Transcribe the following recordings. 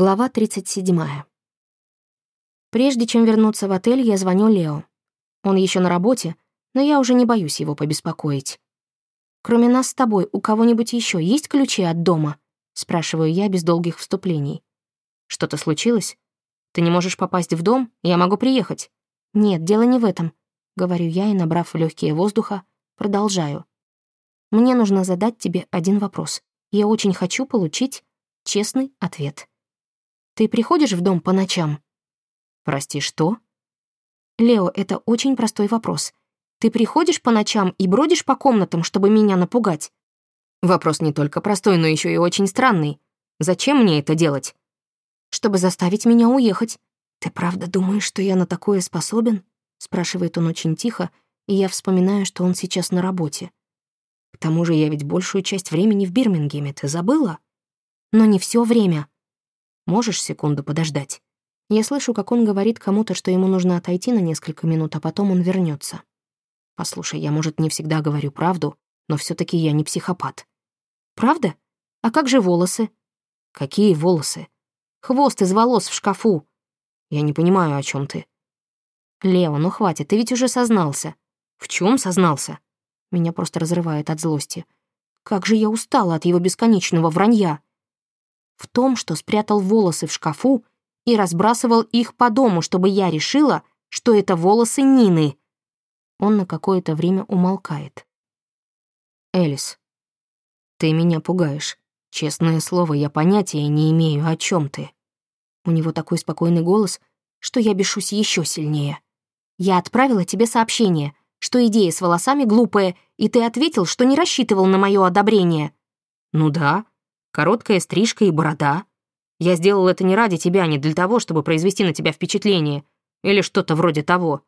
Глава 37. Прежде чем вернуться в отель, я звоню Лео. Он еще на работе, но я уже не боюсь его побеспокоить. «Кроме нас с тобой, у кого-нибудь еще есть ключи от дома?» — спрашиваю я без долгих вступлений. «Что-то случилось? Ты не можешь попасть в дом? Я могу приехать». «Нет, дело не в этом», — говорю я и, набрав легкие воздуха, продолжаю. «Мне нужно задать тебе один вопрос. Я очень хочу получить честный ответ». Ты приходишь в дом по ночам? Прости, что? Лео, это очень простой вопрос. Ты приходишь по ночам и бродишь по комнатам, чтобы меня напугать? Вопрос не только простой, но еще и очень странный. Зачем мне это делать? Чтобы заставить меня уехать. Ты правда думаешь, что я на такое способен? Спрашивает он очень тихо, и я вспоминаю, что он сейчас на работе. К тому же я ведь большую часть времени в Бирмингеме, ты забыла? Но не все время. Можешь секунду подождать?» Я слышу, как он говорит кому-то, что ему нужно отойти на несколько минут, а потом он вернется. «Послушай, я, может, не всегда говорю правду, но все таки я не психопат». «Правда? А как же волосы?» «Какие волосы?» «Хвост из волос в шкафу». «Я не понимаю, о чем ты». «Лео, ну хватит, ты ведь уже сознался». «В чем сознался?» Меня просто разрывает от злости. «Как же я устала от его бесконечного вранья!» В том, что спрятал волосы в шкафу и разбрасывал их по дому, чтобы я решила, что это волосы Нины. Он на какое-то время умолкает. «Элис, ты меня пугаешь. Честное слово, я понятия не имею, о чем ты». У него такой спокойный голос, что я бешусь еще сильнее. «Я отправила тебе сообщение, что идея с волосами глупая, и ты ответил, что не рассчитывал на мое одобрение». «Ну да, Короткая стрижка и борода. Я сделал это не ради тебя, не для того, чтобы произвести на тебя впечатление. Или что-то вроде того.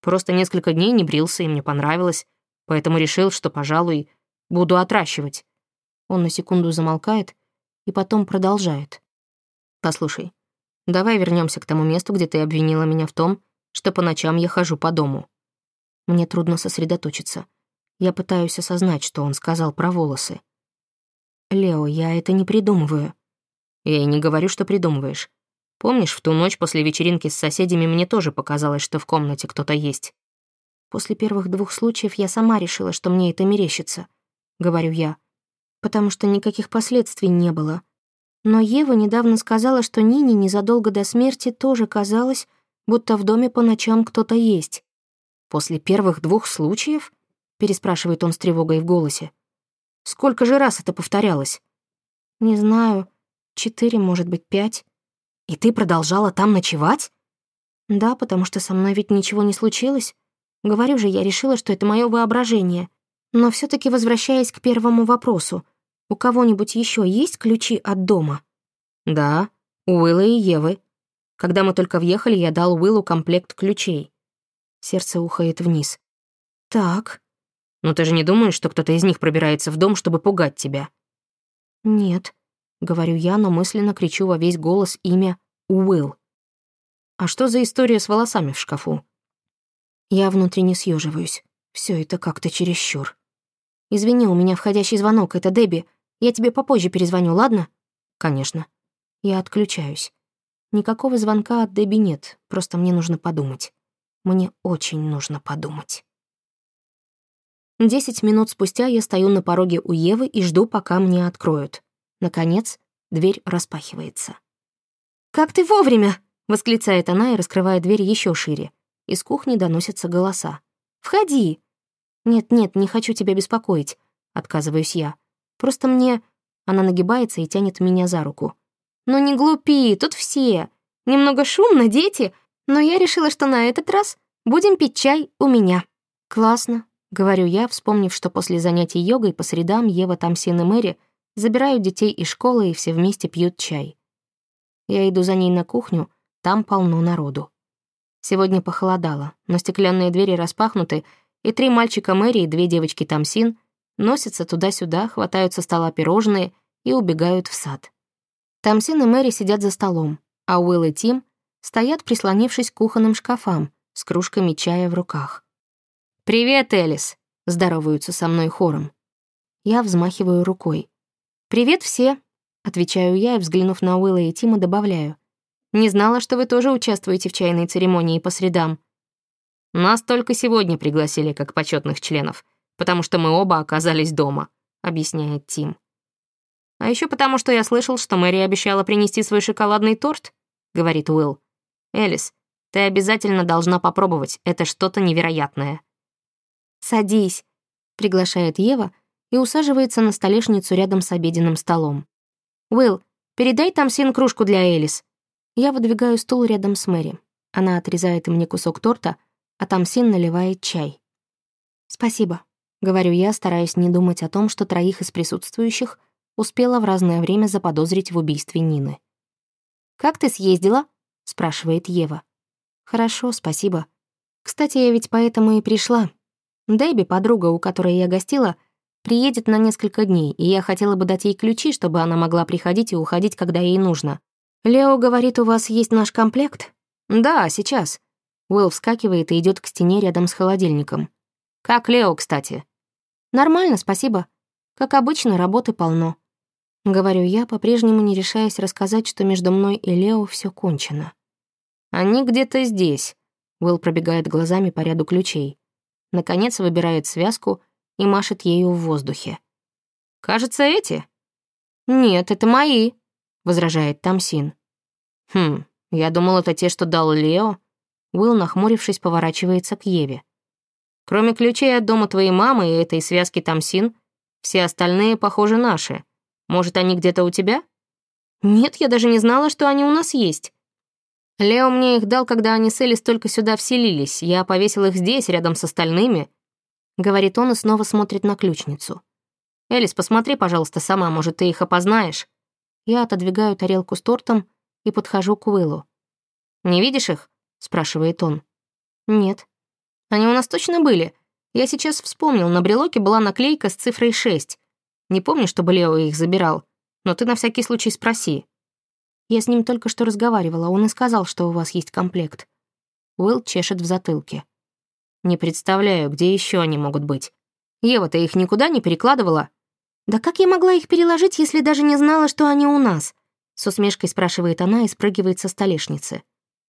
Просто несколько дней не брился, и мне понравилось. Поэтому решил, что, пожалуй, буду отращивать. Он на секунду замолкает и потом продолжает. «Послушай, давай вернемся к тому месту, где ты обвинила меня в том, что по ночам я хожу по дому. Мне трудно сосредоточиться. Я пытаюсь осознать, что он сказал про волосы. «Лео, я это не придумываю». «Я и не говорю, что придумываешь. Помнишь, в ту ночь после вечеринки с соседями мне тоже показалось, что в комнате кто-то есть?» «После первых двух случаев я сама решила, что мне это мерещится», — говорю я, «потому что никаких последствий не было. Но Ева недавно сказала, что Нине незадолго до смерти тоже казалось, будто в доме по ночам кто-то есть. «После первых двух случаев?» — переспрашивает он с тревогой в голосе. Сколько же раз это повторялось? Не знаю, четыре, может быть, пять. И ты продолжала там ночевать? Да, потому что со мной ведь ничего не случилось. Говорю же, я решила, что это мое воображение. Но все таки возвращаясь к первому вопросу, у кого-нибудь еще есть ключи от дома? Да, у Уилла и Евы. Когда мы только въехали, я дал Уиллу комплект ключей. Сердце ухает вниз. Так, но ты же не думаешь, что кто-то из них пробирается в дом, чтобы пугать тебя?» «Нет», — говорю я, но мысленно кричу во весь голос имя Уилл. «А что за история с волосами в шкафу?» Я внутренне съеживаюсь. Все это как-то чересчур. «Извини, у меня входящий звонок, это Дебби. Я тебе попозже перезвоню, ладно?» «Конечно». Я отключаюсь. Никакого звонка от Дебби нет, просто мне нужно подумать. Мне очень нужно подумать. Десять минут спустя я стою на пороге у Евы и жду, пока мне откроют. Наконец, дверь распахивается. «Как ты вовремя!» — восклицает она и раскрывает дверь еще шире. Из кухни доносятся голоса. «Входи!» «Нет-нет, не хочу тебя беспокоить», — отказываюсь я. «Просто мне...» Она нагибается и тянет меня за руку. «Ну не глупи, тут все. Немного шумно, дети, но я решила, что на этот раз будем пить чай у меня». «Классно», Говорю я, вспомнив, что после занятий йогой по средам Ева, Тамсин и Мэри забирают детей из школы и все вместе пьют чай. Я иду за ней на кухню, там полно народу. Сегодня похолодало, но стеклянные двери распахнуты, и три мальчика Мэри и две девочки Тамсин носятся туда-сюда, хватают со стола пирожные и убегают в сад. Тамсин и Мэри сидят за столом, а Уилл и Тим стоят, прислонившись к кухонным шкафам, с кружками чая в руках. «Привет, Элис!» — здороваются со мной хором. Я взмахиваю рукой. «Привет все!» Отвечаю я и, взглянув на Уилла и Тима, добавляю. «Не знала, что вы тоже участвуете в чайной церемонии по средам». «Нас только сегодня пригласили как почетных членов, потому что мы оба оказались дома», — объясняет Тим. «А еще потому, что я слышал, что Мэри обещала принести свой шоколадный торт», — говорит Уилл. «Элис, ты обязательно должна попробовать, это что-то невероятное». «Садись», — приглашает Ева и усаживается на столешницу рядом с обеденным столом. «Уилл, передай там син кружку для Элис». Я выдвигаю стул рядом с Мэри. Она отрезает мне кусок торта, а там син наливает чай. «Спасибо», — говорю я, стараясь не думать о том, что троих из присутствующих успела в разное время заподозрить в убийстве Нины. «Как ты съездила?» — спрашивает Ева. «Хорошо, спасибо. Кстати, я ведь поэтому и пришла. Дэби, подруга, у которой я гостила, приедет на несколько дней, и я хотела бы дать ей ключи, чтобы она могла приходить и уходить, когда ей нужно. Лео говорит, у вас есть наш комплект? Да, сейчас. Уилл вскакивает и идет к стене рядом с холодильником. Как Лео, кстати? Нормально, спасибо. Как обычно, работы полно. Говорю я, по-прежнему не решаясь рассказать, что между мной и Лео все кончено. Они где-то здесь. Уилл пробегает глазами по ряду ключей. Наконец выбирает связку — и машет ею в воздухе. «Кажется, эти?» «Нет, это мои», — возражает Тамсин. «Хм, я думал, это те, что дал Лео». Уилл, нахмурившись, поворачивается к Еве. «Кроме ключей от дома твоей мамы и этой связки Тамсин, все остальные, похоже, наши. Может, они где-то у тебя?» «Нет, я даже не знала, что они у нас есть». Лео мне их дал, когда они с Элис только сюда вселились. Я повесил их здесь, рядом с остальными, — говорит он и снова смотрит на ключницу. «Элис, посмотри, пожалуйста, сама, может, ты их опознаешь?» Я отодвигаю тарелку с тортом и подхожу к Уиллу. «Не видишь их?» — спрашивает он. «Нет». «Они у нас точно были. Я сейчас вспомнил, на брелоке была наклейка с цифрой 6. Не помню, чтобы Лео их забирал, но ты на всякий случай спроси». Я с ним только что разговаривала, он и сказал, что у вас есть комплект. Уилл чешет в затылке. Не представляю, где еще они могут быть. Ева, ты их никуда не перекладывала? Да как я могла их переложить, если даже не знала, что они у нас? С усмешкой спрашивает она и спрыгивает со столешницы.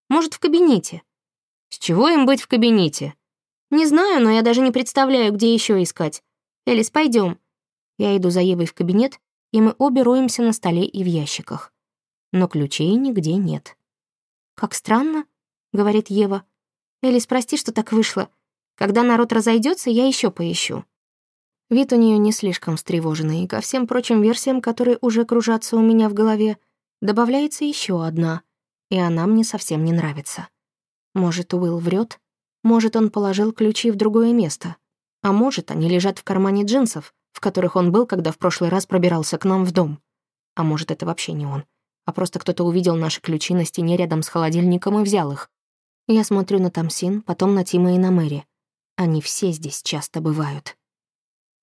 Может, в кабинете? С чего им быть в кабинете? Не знаю, но я даже не представляю, где еще искать. Элис, пойдем. Я иду за Евой в кабинет, и мы обе роемся на столе и в ящиках. Но ключей нигде нет. «Как странно», — говорит Ева. «Элис, прости, что так вышло. Когда народ разойдется, я еще поищу». Вид у нее не слишком встревоженный, и ко всем прочим версиям, которые уже кружатся у меня в голове, добавляется еще одна, и она мне совсем не нравится. Может, Уилл врет? Может, он положил ключи в другое место? А может, они лежат в кармане джинсов, в которых он был, когда в прошлый раз пробирался к нам в дом? А может, это вообще не он, а просто кто-то увидел наши ключи на стене рядом с холодильником и взял их. Я смотрю на Тамсин, потом на Тима и на Мэри. Они все здесь часто бывают.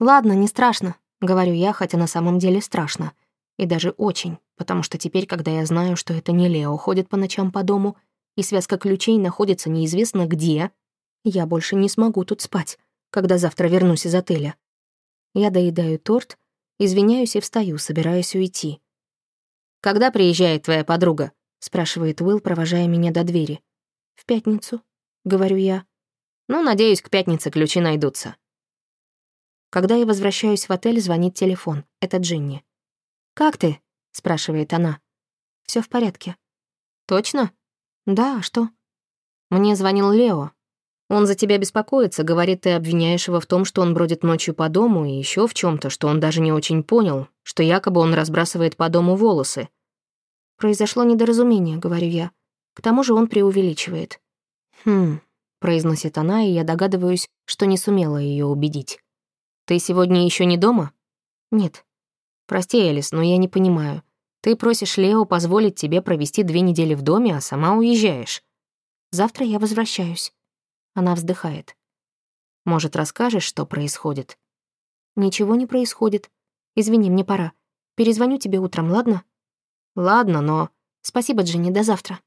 «Ладно, не страшно», — говорю я, хотя на самом деле страшно. И даже очень, потому что теперь, когда я знаю, что это не Лео ходит по ночам по дому, и связка ключей находится неизвестно где, я больше не смогу тут спать, когда завтра вернусь из отеля. Я доедаю торт, извиняюсь и встаю, собираюсь уйти. «Когда приезжает твоя подруга?» — спрашивает Уилл, провожая меня до двери. «В пятницу», — говорю я. Ну, надеюсь, к пятнице ключи найдутся. Когда я возвращаюсь в отель, звонит телефон. Это Джинни. «Как ты?» — спрашивает она. Все в порядке». «Точно?» «Да, а что?» «Мне звонил Лео. Он за тебя беспокоится, говорит, ты обвиняешь его в том, что он бродит ночью по дому и еще в чем то что он даже не очень понял, что якобы он разбрасывает по дому волосы». «Произошло недоразумение», — говорю я. К тому же он преувеличивает. «Хм, произносит она, и я догадываюсь, что не сумела ее убедить. «Ты сегодня еще не дома?» «Нет». «Прости, Элис, но я не понимаю. Ты просишь Лео позволить тебе провести две недели в доме, а сама уезжаешь. Завтра я возвращаюсь». Она вздыхает. «Может, расскажешь, что происходит?» «Ничего не происходит. Извини, мне пора. Перезвоню тебе утром, ладно?» «Ладно, но...» «Спасибо, Джинни, до завтра».